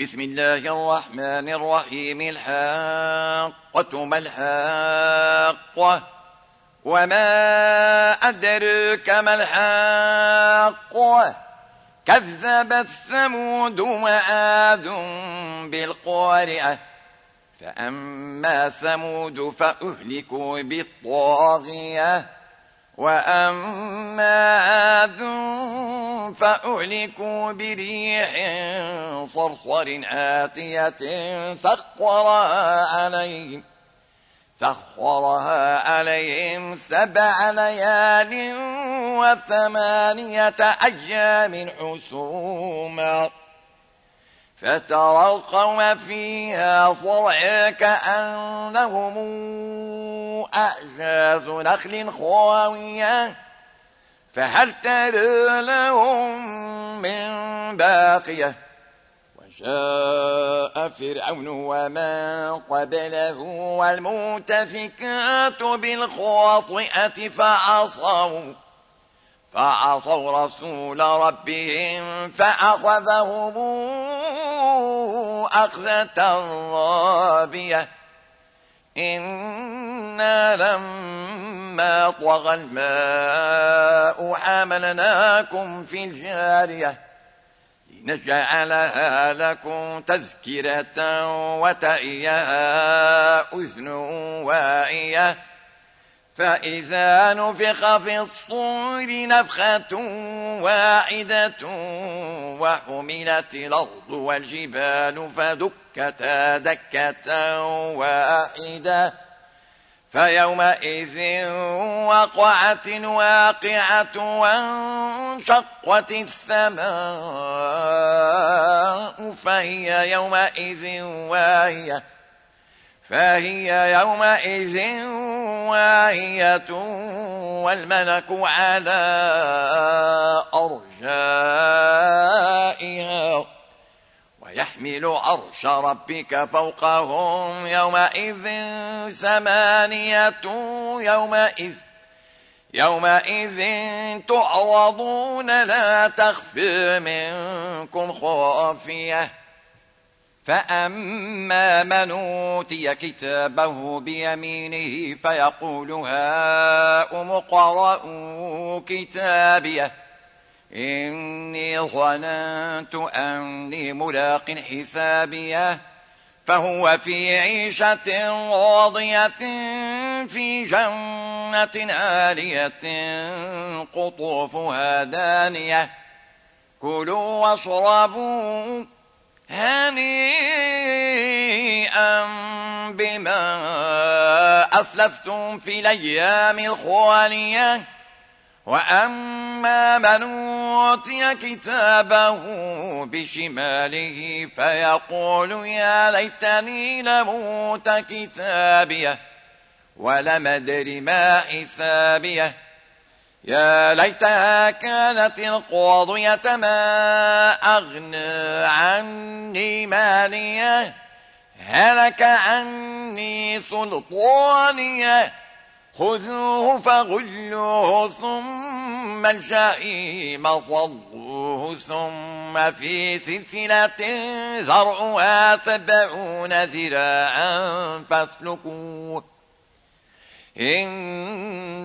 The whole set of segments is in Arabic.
بسم الله الرحمن الرحيم. الحاقة ما الحاقة؟ وما أدرك ما الحاقة؟ كذبت ثمود وعاد بالقارعة. فأما ثمود فأهلكوا بالطاغية. وأما عاد فأهلكوا بريح صرصر آتية سخرها عليهم سخرها عليهم سبع ليال وثمانية أيام حسوما فترى القوم فيها صرعا كأنهم أعجاز نخل خاوية فهل ترى لهم من باقية؟ وجاء فرعون وما قبله والمتفكات بالخاطئة فعصوا فعصوا رسول ربهم فأخذهم أخذة رابية. إنا لما طغى الماء حملناكم في الجارية لنجعلها لكم تذكرة وتأيها أذن وائية فإذا نفخ في الصور نفخة واحدة وحملت الأرض والجبال فدكتا دكة واحدة فيومئذ وقعت واقعة وانشقت السماء فهي يومئذ واهية فهي يومئذ واهية والملك على أرجائها ويحمل عرش ربك فوقهم يومئذ ثمانية يومئذ يومئذ تعرضون لا تخفي منكم خافيه فأما من أوتي كتابه بيمينه فيقول هاؤم اقرءوا كتابيه إني ظننت أني ملاق حسابيه فهو في عيشة راضية في جنة آلية قطوفها دانية كلوا واشربوا هنيئا بما أسلفتم في الأيام الخوالية وأما من أوتي كتابه بشماله فيقول يا ليتني لموت كتابيه ولم أدر ما حسابيه. يا ليتها كانت القاضية ما أغنى عني مالية هلك عني سلطانية. خذوه فغلوه ثم الجحيم صلوه ثم في سلسلة زرعها سبعون ذراعا فاسلكوه.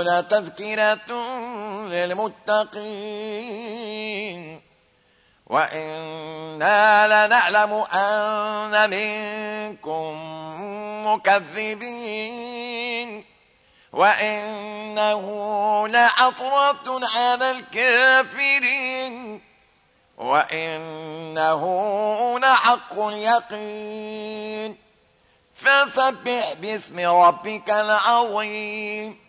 لتذكرة للمتقين وإنا لنعلم أن منكم مكذبين وإنه لعصرة على الكافرين وإنه لحق اليقين فسبح باسم ربك العظيم